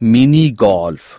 mini golf.